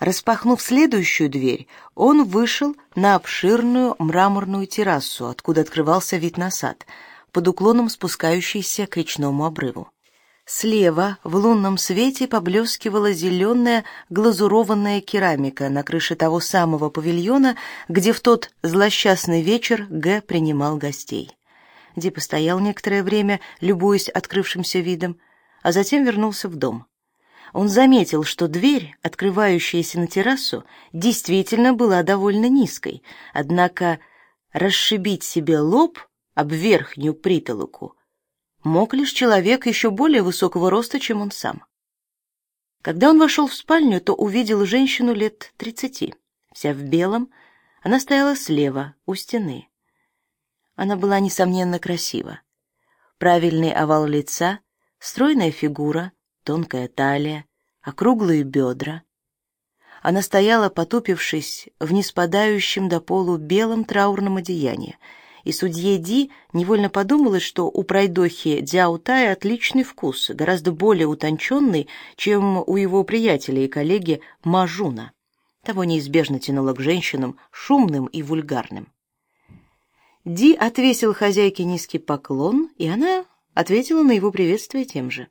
Распахнув следующую дверь, он вышел на обширную мраморную террасу, откуда открывался вид на сад, под уклоном спускающийся к речному обрыву. Слева в лунном свете поблескивала зеленая глазурованная керамика на крыше того самого павильона, где в тот злосчастный вечер Г. принимал гостей. Ди постоял некоторое время, любуясь открывшимся видом, а затем вернулся в дом он заметил, что дверь, открывающаяся на террасу, действительно была довольно низкой, однако расшибить себе лоб об верхнюю притолоку мог лишь человек еще более высокого роста, чем он сам. Когда он вошел в спальню, то увидел женщину лет тридцати, вся в белом, она стояла слева, у стены. Она была, несомненно, красива. Правильный овал лица, стройная фигура — тонкая талия, округлые бедра. Она стояла, потупившись в неспадающем до полу белом траурном одеянии, и судье Ди невольно подумалось, что у пройдохи Дзяо Тая отличный вкус, гораздо более утонченный, чем у его приятеля и коллеги Мажуна. Того неизбежно тянуло к женщинам шумным и вульгарным. Ди отвесил хозяйке низкий поклон, и она ответила на его приветствие тем же.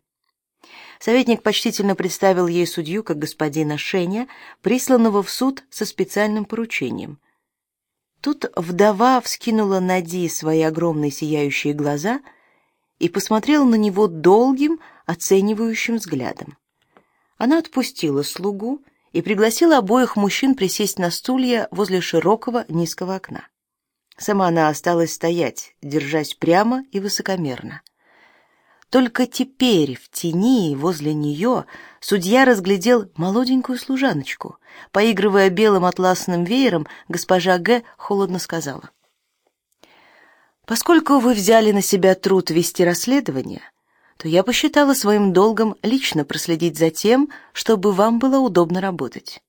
Советник почтительно представил ей судью как господина Шеня, присланного в суд со специальным поручением. Тут вдова вскинула на Ди свои огромные сияющие глаза и посмотрела на него долгим, оценивающим взглядом. Она отпустила слугу и пригласила обоих мужчин присесть на стулья возле широкого низкого окна. Сама она осталась стоять, держась прямо и высокомерно. Только теперь в тени возле нее судья разглядел молоденькую служаночку. Поигрывая белым атласным веером, госпожа Г. холодно сказала. «Поскольку вы взяли на себя труд вести расследование, то я посчитала своим долгом лично проследить за тем, чтобы вам было удобно работать».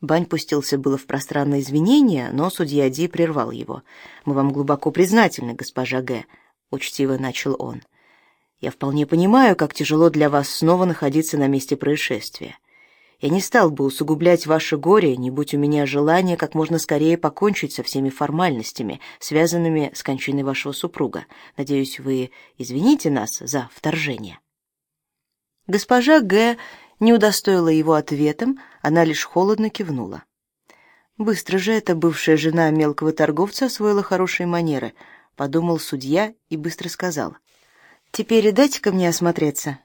Бань пустился было в пространное извинение, но судья Ди прервал его. «Мы вам глубоко признательны, госпожа Г», — учтиво начал он. Я вполне понимаю, как тяжело для вас снова находиться на месте происшествия. Я не стал бы усугублять ваше горе, не будь у меня желания как можно скорее покончить со всеми формальностями, связанными с кончиной вашего супруга. Надеюсь, вы извините нас за вторжение. Госпожа Г. не удостоила его ответом, она лишь холодно кивнула. Быстро же эта бывшая жена мелкого торговца освоила хорошие манеры, подумал судья и быстро сказал: Теперь дайте-ка мне осмотреться.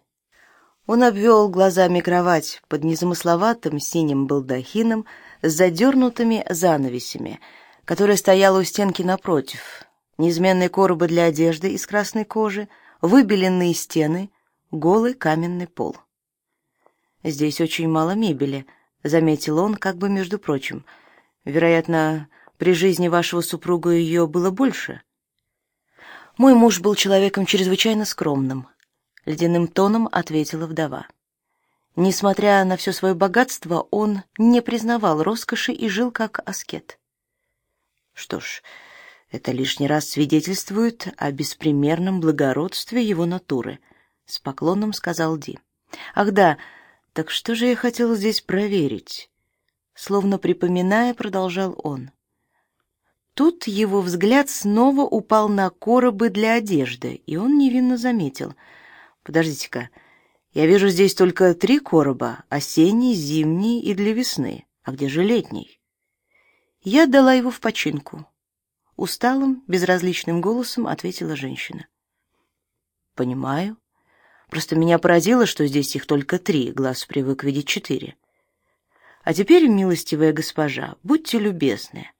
Он обвел глазами кровать под незамысловатым синим балдахином с задернутыми занавесями, которая стояла у стенки напротив. Неизменные коробы для одежды из красной кожи, выбеленные стены, голый каменный пол. Здесь очень мало мебели, заметил он, как бы между прочим. Вероятно, при жизни вашего супруга ее было больше. Мой муж был человеком чрезвычайно скромным, ледяным тоном ответила вдова. Несмотря на все свое богатство, он не признавал роскоши и жил как аскет. Что ж, это лишний раз свидетельствует о беспримерном благородстве его натуры, с поклоном сказал Ди. Ах да, так что же я хотел здесь проверить? Словно припоминая, продолжал он. Тут его взгляд снова упал на коробы для одежды, и он невинно заметил: "Подождите-ка, я вижу здесь только три короба: осенний, зимний и для весны. А где же летний?" Я дала его в починку. Усталым, безразличным голосом ответила женщина. Понимаю. Просто меня поразило, что здесь их только три, глаз привык видеть четыре. А теперь, милостивая госпожа, будьте любезны,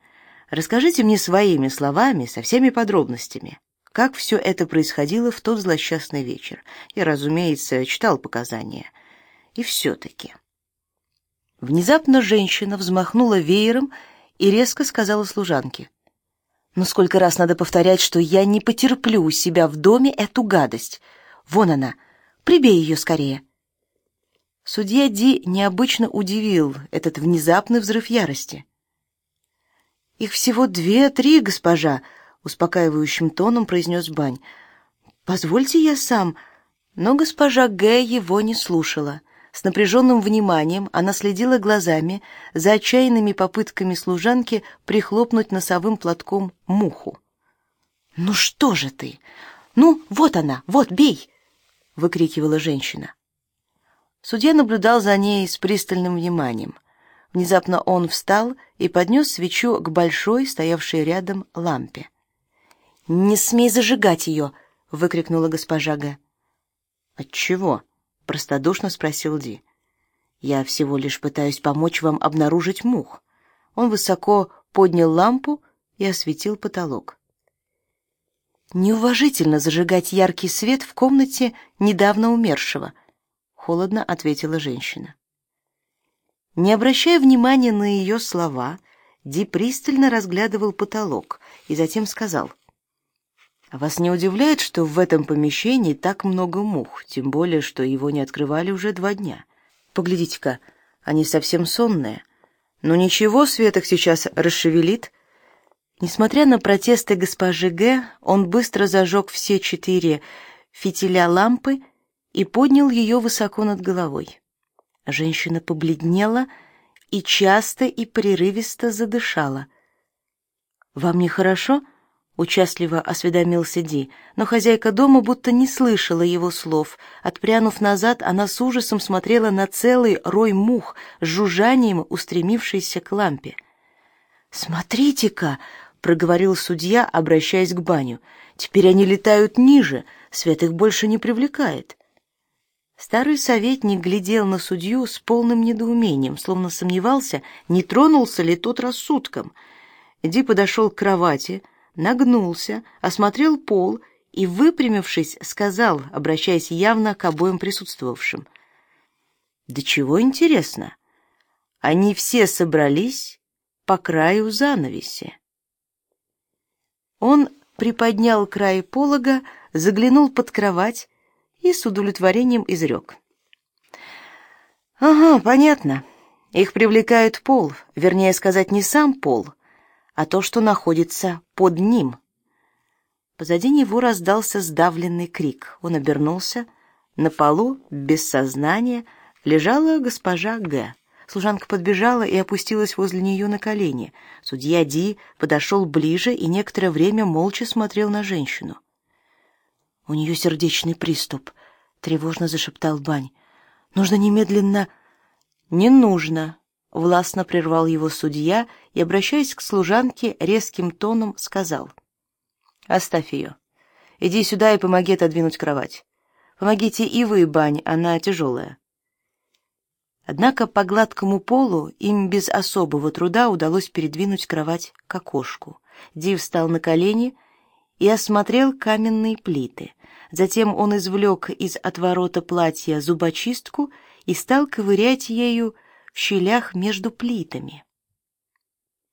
Расскажите мне своими словами, со всеми подробностями, как все это происходило в тот злосчастный вечер. Я, разумеется, читал показания. И все-таки. Внезапно женщина взмахнула веером и резко сказала служанке. «Ну сколько раз надо повторять, что я не потерплю у себя в доме эту гадость. Вон она, прибей ее скорее». Судья Ди необычно удивил этот внезапный взрыв ярости. Их всего две-три, госпожа, успокаивающим тоном произнес Бань. Позвольте я сам. Но госпожа Г его не слушала. С напряженным вниманием она следила глазами за отчаянными попытками служанки прихлопнуть носовым платком муху. «Ну что же ты? Ну, вот она, вот, бей!» — выкрикивала женщина. Судья наблюдал за ней с пристальным вниманием. Внезапно он встал и поднес свечу к большой, стоявшей рядом, лампе. «Не смей зажигать ее!» — выкрикнула госпожа Г. «Отчего?» — простодушно спросил Ди. «Я всего лишь пытаюсь помочь вам обнаружить мух». Он высоко поднял лампу и осветил потолок. «Неуважительно зажигать яркий свет в комнате недавно умершего», — холодно ответила женщина. Не обращая внимания на ее слова, Ди пристально разглядывал потолок и затем сказал, вас не удивляет, что в этом помещении так много мух, тем более, что его не открывали уже два дня? Поглядите-ка, они совсем сонные. Но ничего, свет их сейчас расшевелит. Несмотря на протесты госпожи Г, он быстро зажег все четыре фитиля лампы и поднял ее высоко над головой. Женщина побледнела и часто и прерывисто задышала. «Вам нехорошо?» участливо осведомился Ди, но хозяйка дома будто не слышала его слов. Отпрянув назад, она с ужасом смотрела на целый рой мух с жужжанием, устремившийся к лампе. «Смотрите-ка!» — проговорил судья, обращаясь к баню. «Теперь они летают ниже, свет их больше не привлекает». Старый советник глядел на судью с полным недоумением, словно сомневался, не тронулся ли тот рассудком. Ди подошел к кровати, — нагнулся, осмотрел пол и, выпрямившись, сказал, обращаясь явно к обоим присутствовавшим. «Да чего интересно? Они все собрались по краю занавеси». Он приподнял край полога, заглянул под кровать и с удовлетворением изрек. «Ага, понятно. Их привлекает пол, вернее сказать, не сам пол, а то, что находится под ним. Позади него раздался сдавленный крик. Он обернулся. На полу, без сознания, лежала госпожа Г. Служанка подбежала и опустилась возле нее на колени. Судья Ди подошел ближе и некоторое время молча смотрел на женщину. «У нее сердечный приступ», — тревожно зашептал Бань. «Нужно немедленно...» «Не нужно», — властно прервал его судья и, обращаясь к служанке, резким тоном сказал. «Оставь ее. Иди сюда и помоги отодвинуть кровать. Помогите и вы, Бань, она тяжелая». Однако по гладкому полу им без особого труда удалось передвинуть кровать к окошку. Див встал на колени и осмотрел каменные плиты. Затем он извлек из отворота платья зубочистку и стал ковырять ею в щелях между плитами.